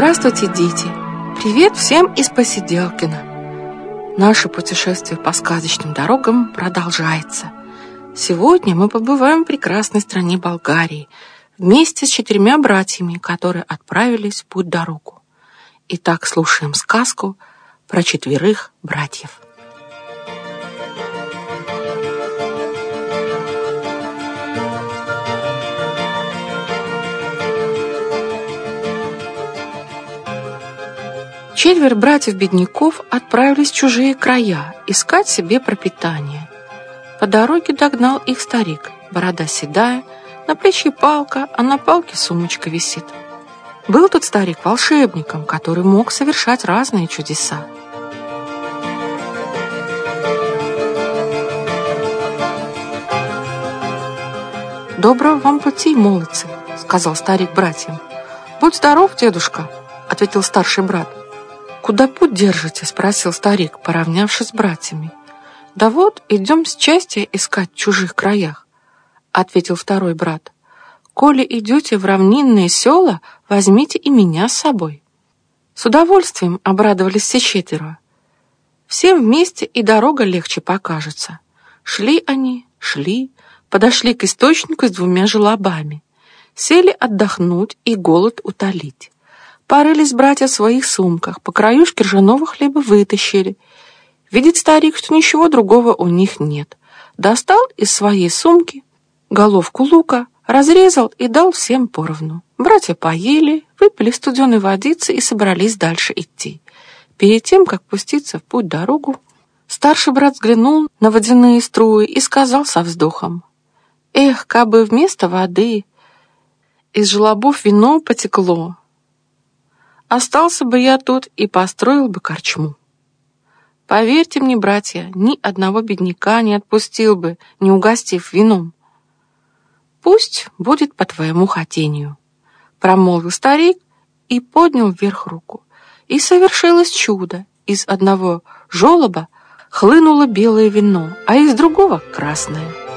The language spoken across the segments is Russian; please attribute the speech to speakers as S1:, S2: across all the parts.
S1: Здравствуйте, дети! Привет всем из Посиделкина! Наше путешествие по сказочным дорогам продолжается. Сегодня мы побываем в прекрасной стране Болгарии вместе с четырьмя братьями, которые отправились в путь-дорогу. Итак, слушаем сказку про четверых братьев. Четверо братьев-бедняков отправились в чужие края искать себе пропитание. По дороге догнал их старик, борода седая, на плече палка, а на палке сумочка висит. Был тот старик волшебником, который мог совершать разные чудеса. «Доброго вам пути, молодцы!» — сказал старик братьям. «Будь здоров, дедушка!» — ответил старший брат. «Куда путь держите?» — спросил старик, поравнявшись с братьями. «Да вот, идем счастья искать в чужих краях», — ответил второй брат. «Коли идете в равнинные села, возьмите и меня с собой». С удовольствием обрадовались все четверо. Всем вместе и дорога легче покажется. Шли они, шли, подошли к источнику с двумя желобами. Сели отдохнуть и голод утолить. Порылись братья в своих сумках, по краюшке ржаного хлеба вытащили. Видит старик, что ничего другого у них нет. Достал из своей сумки головку лука, разрезал и дал всем поровну. Братья поели, выпили студеной водицы и собрались дальше идти. Перед тем, как пуститься в путь-дорогу, старший брат взглянул на водяные струи и сказал со вздохом, «Эх, кабы вместо воды из желобов вино потекло, Остался бы я тут и построил бы корчму. Поверьте мне, братья, ни одного бедняка не отпустил бы, не угостив вином. Пусть будет по твоему хотению, промолвил старик и поднял вверх руку. И совершилось чудо. Из одного желоба хлынуло белое вино, а из другого — красное.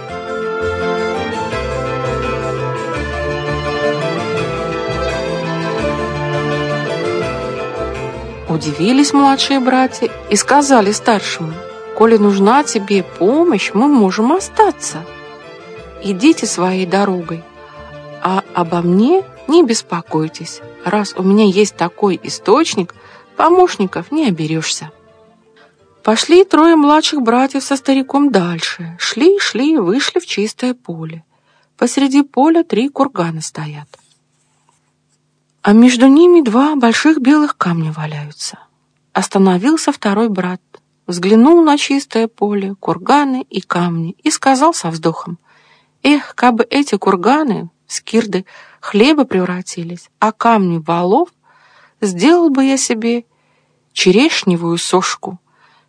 S1: Удивились младшие братья и сказали старшему, «Коли нужна тебе помощь, мы можем остаться. Идите своей дорогой, а обо мне не беспокойтесь. Раз у меня есть такой источник, помощников не оберешься». Пошли трое младших братьев со стариком дальше. Шли, шли, вышли в чистое поле. Посреди поля три кургана стоят а между ними два больших белых камня валяются. Остановился второй брат, взглянул на чистое поле, курганы и камни и сказал со вздохом, «Эх, кабы эти курганы, скирды, хлеба превратились, а камни валов, сделал бы я себе черешневую сошку.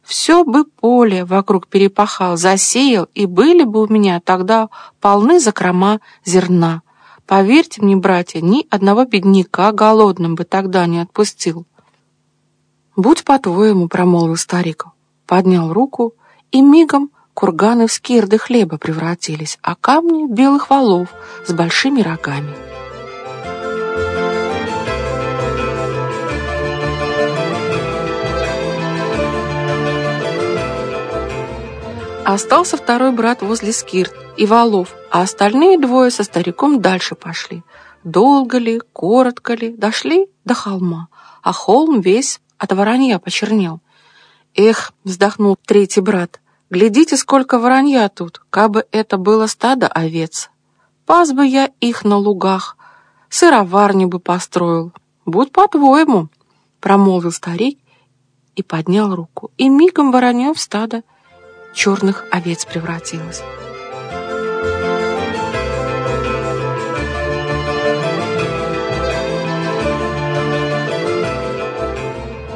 S1: Все бы поле вокруг перепахал, засеял, и были бы у меня тогда полны закрома зерна. Поверьте мне, братья, ни одного бедняка голодным бы тогда не отпустил. «Будь по-твоему», — промолвил старик, поднял руку, и мигом курганы в скирды хлеба превратились, а камни белых валов с большими рогами. Остался второй брат возле скирт и валов, а остальные двое со стариком дальше пошли. Долго ли, коротко ли, дошли до холма, а холм весь от воронья почернел. «Эх!» — вздохнул третий брат. «Глядите, сколько воронья тут, кабы это было стадо овец. Пас бы я их на лугах, сыроварню бы построил. Будь по-твоему!» — промолвил старик и поднял руку, и мигом воронье в стадо черных овец превратилось.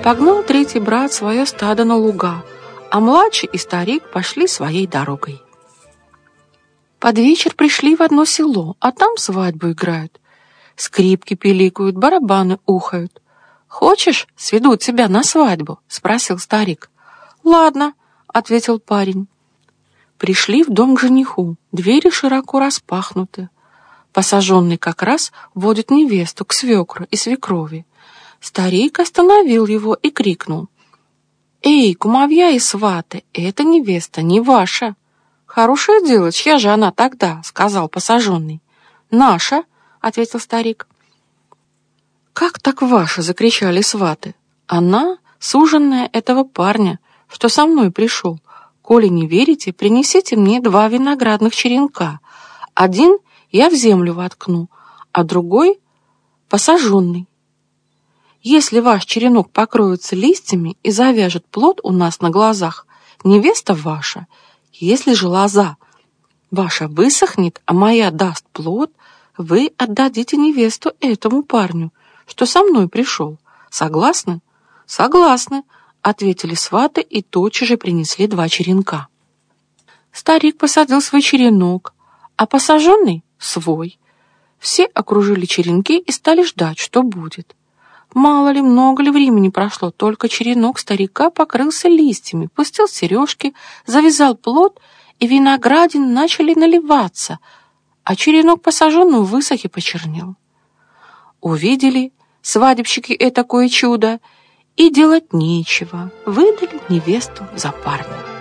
S1: Погнал третий брат свое стадо на луга, а младший и старик пошли своей дорогой. Под вечер пришли в одно село, а там свадьбу играют. Скрипки пиликают, барабаны ухают. «Хочешь, сведу тебя на свадьбу?» — спросил старик. «Ладно», — ответил парень. Пришли в дом к жениху, двери широко распахнуты. Посаженный как раз водит невесту к свекру и свекрови. Старик остановил его и крикнул. «Эй, кумовья и сваты, это невеста не ваша!» «Хорошее дело, чья же она тогда?» — сказал посаженный. «Наша», — ответил старик. «Как так ваша?» — закричали сваты. «Она — суженная этого парня, что со мной пришел. Коли не верите, принесите мне два виноградных черенка. Один я в землю воткну, а другой — посаженный. Если ваш черенок покроется листьями и завяжет плод у нас на глазах, невеста ваша. Если же лоза ваша высохнет, а моя даст плод, вы отдадите невесту этому парню, что со мной пришел. Согласны? Согласны, ответили сваты и тотчас же принесли два черенка. Старик посадил свой черенок, а посаженный — свой. Все окружили черенки и стали ждать, что будет. Мало ли, много ли времени прошло, только черенок старика покрылся листьями, пустил сережки, завязал плод, и виноградин начали наливаться, а черенок посаженного высох и почернел. Увидели свадебщики это такое чудо, и делать нечего, выдали невесту за парня.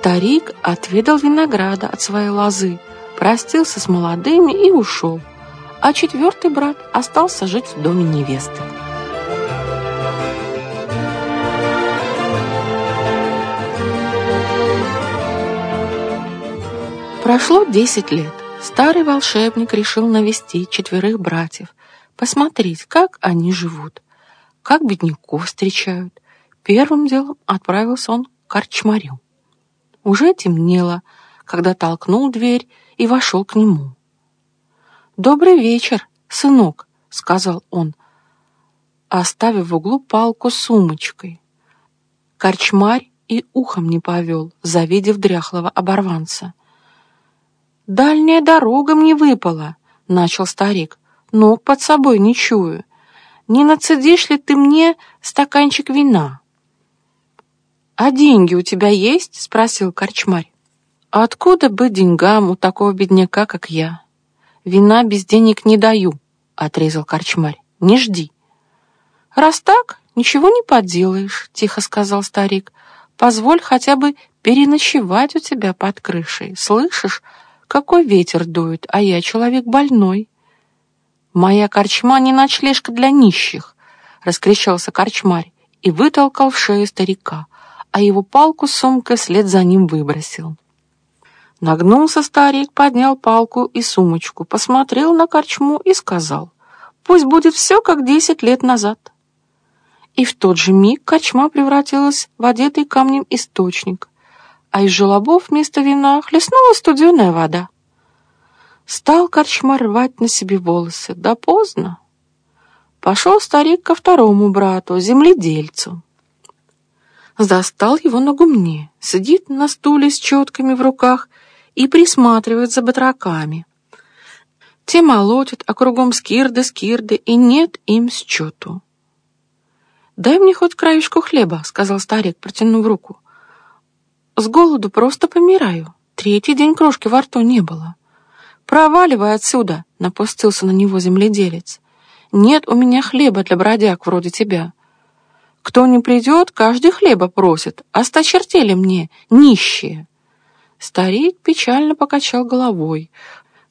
S1: Старик отведал винограда от своей лозы, простился с молодыми и ушел, а четвертый брат остался жить в доме невесты. Прошло десять лет. Старый волшебник решил навестить четверых братьев, посмотреть, как они живут, как бедняков встречают. Первым делом отправился он к корчмарю. Уже темнело, когда толкнул дверь и вошел к нему. «Добрый вечер, сынок», — сказал он, оставив в углу палку с сумочкой. Корчмарь и ухом не повел, завидев дряхлого оборванца. «Дальняя дорога мне выпала», — начал старик. «Ног под собой не чую. Не нацедишь ли ты мне стаканчик вина?» «А деньги у тебя есть?» — спросил корчмарь. «Откуда бы деньгам у такого бедняка, как я? Вина без денег не даю», — отрезал корчмарь. «Не жди». «Раз так, ничего не поделаешь», — тихо сказал старик. «Позволь хотя бы переночевать у тебя под крышей. Слышишь, какой ветер дует, а я человек больной». «Моя корчма не ночлежка для нищих», — раскричался корчмарь и вытолкал в шею старика а его палку с сумкой след за ним выбросил. Нагнулся старик, поднял палку и сумочку, посмотрел на корчму и сказал, «Пусть будет все, как десять лет назад». И в тот же миг корчма превратилась в одетый камнем источник, а из желобов вместо вина хлестнула студеная вода. Стал корчма рвать на себе волосы, да поздно. Пошел старик ко второму брату, земледельцу застал его на гумне, сидит на стуле с четками в руках и присматривает за батраками. Те молотят, а кругом скирды-скирды, и нет им счету. «Дай мне хоть краешку хлеба», — сказал старик, протянув руку. «С голоду просто помираю. Третий день крошки во рту не было». «Проваливай отсюда», — напустился на него земледелец. «Нет у меня хлеба для бродяг вроде тебя. Кто не придет, каждый хлеба просит. Осточертели мне, нищие. Старик печально покачал головой,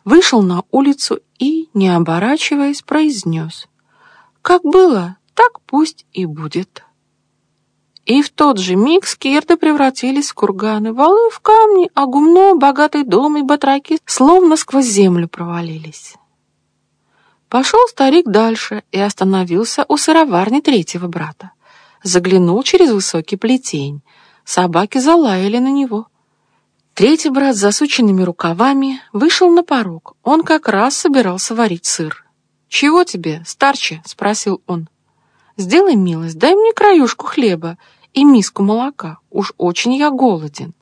S1: вышел на улицу и, не оборачиваясь, произнес. Как было, так пусть и будет. И в тот же миг скирды превратились в курганы, валы в камни, а гумно, богатый дом и батраки словно сквозь землю провалились. Пошел старик дальше и остановился у сыроварни третьего брата заглянул через высокий плетень. Собаки залаяли на него. Третий брат с засученными рукавами вышел на порог. Он как раз собирался варить сыр. «Чего тебе, старче?» — спросил он. «Сделай милость, дай мне краюшку хлеба и миску молока. Уж очень я голоден.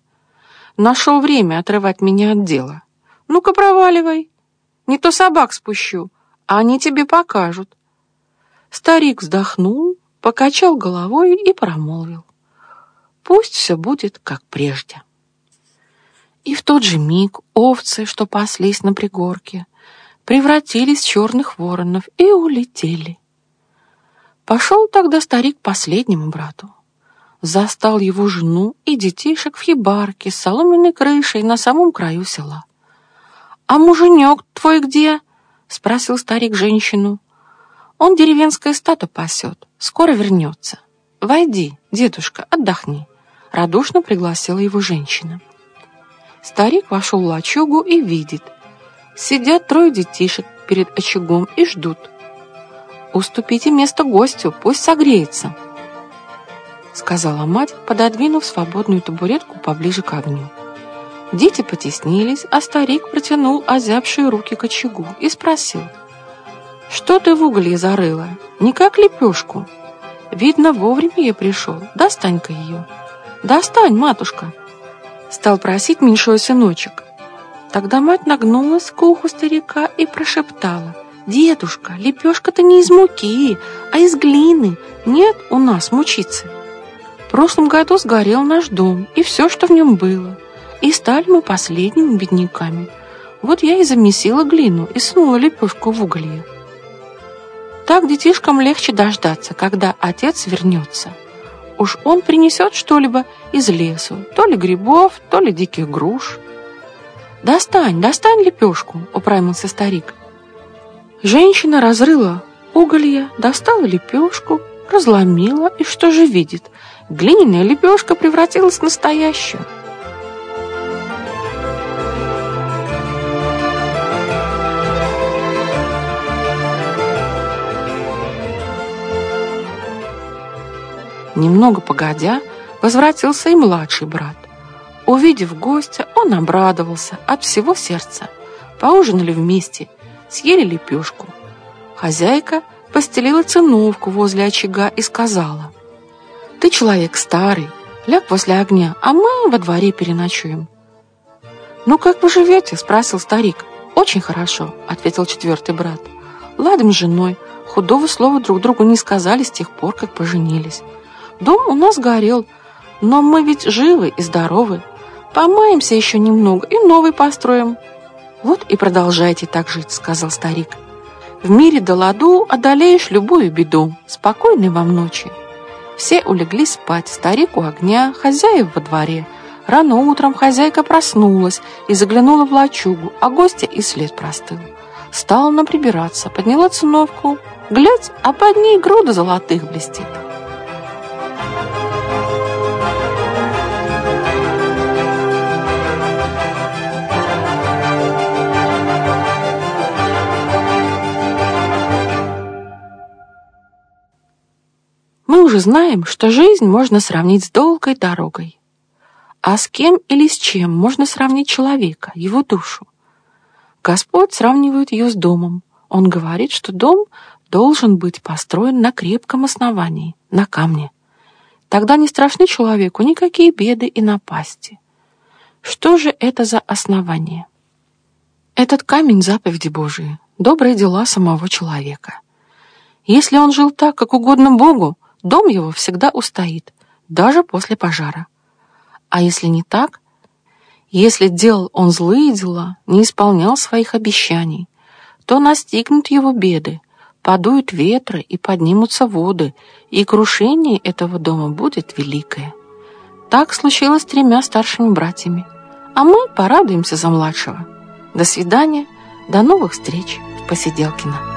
S1: Нашел время отрывать меня от дела. Ну-ка, проваливай. Не то собак спущу, а они тебе покажут». Старик вздохнул, покачал головой и промолвил. Пусть все будет как прежде. тот же миг овцы, что паслись на пригорке, превратились в черных воронов и улетели. Пошел тогда старик последнему брату. Застал его жену и детишек в хибарке с соломенной крышей на самом краю села. «А муженек твой где?» — спросил старик женщину. «Он деревенское стадо пасет, скоро вернется. Войди, дедушка, отдохни», — радушно пригласила его женщина. Старик вошел в лачугу и видит. Сидят трое детишек перед очагом и ждут. «Уступите место гостю, пусть согреется», — сказала мать, пододвинув свободную табуретку поближе к огню. Дети потеснились, а старик протянул озябшие руки к очагу и спросил, «Что ты в уголье зарыла? Не как лепешку? Видно, вовремя я пришел. Достань-ка ее». «Достань, матушка!» Стал просить меньшой сыночек. Тогда мать нагнулась к уху старика и прошептала, «Дедушка, лепешка-то не из муки, а из глины. Нет у нас мучицы. В прошлом году сгорел наш дом и все, что в нем было» и стали мы последними бедняками. Вот я и замесила глину и сунула лепешку в уголье. Так детишкам легче дождаться, когда отец вернется. Уж он принесет что-либо из лесу, то ли грибов, то ли диких груш. «Достань, достань лепешку», — управился старик. Женщина разрыла уголья, достала лепешку, разломила, и что же видит? Глиняная лепешка превратилась в настоящую. Немного погодя, возвратился и младший брат. Увидев гостя, он обрадовался от всего сердца. Поужинали вместе, съели лепешку. Хозяйка постелила циновку возле очага и сказала, «Ты человек старый, ляг возле огня, а мы во дворе переночуем». «Ну, как вы живете?» – спросил старик. «Очень хорошо», – ответил четвертый брат. «Ладим с женой, худого слова друг другу не сказали с тех пор, как поженились». Дом у нас горел, но мы ведь живы и здоровы. Помаемся еще немного и новый построим. Вот и продолжайте так жить, сказал старик. В мире до ладу одолеешь любую беду. Спокойной вам ночи. Все улеглись спать, старик у огня, хозяев во дворе. Рано утром хозяйка проснулась и заглянула в лачугу, а гостя и след простыл. Стала она прибираться, подняла циновку. Глядь, а под ней груда золотых блестит. Уже знаем, что жизнь можно сравнить с долгой дорогой. А с кем или с чем можно сравнить человека, его душу? Господь сравнивает ее с домом. Он говорит, что дом должен быть построен на крепком основании, на камне. Тогда не страшны человеку никакие беды и напасти. Что же это за основание? Этот камень — заповеди Божии, добрые дела самого человека. Если он жил так, как угодно Богу, дом его всегда устоит, даже после пожара. А если не так, если делал он злые дела, не исполнял своих обещаний, то настигнут его беды, подуют ветры и поднимутся воды, и крушение этого дома будет великое. Так случилось с тремя старшими братьями, а мы порадуемся за младшего. До свидания, до новых встреч в Посиделкино.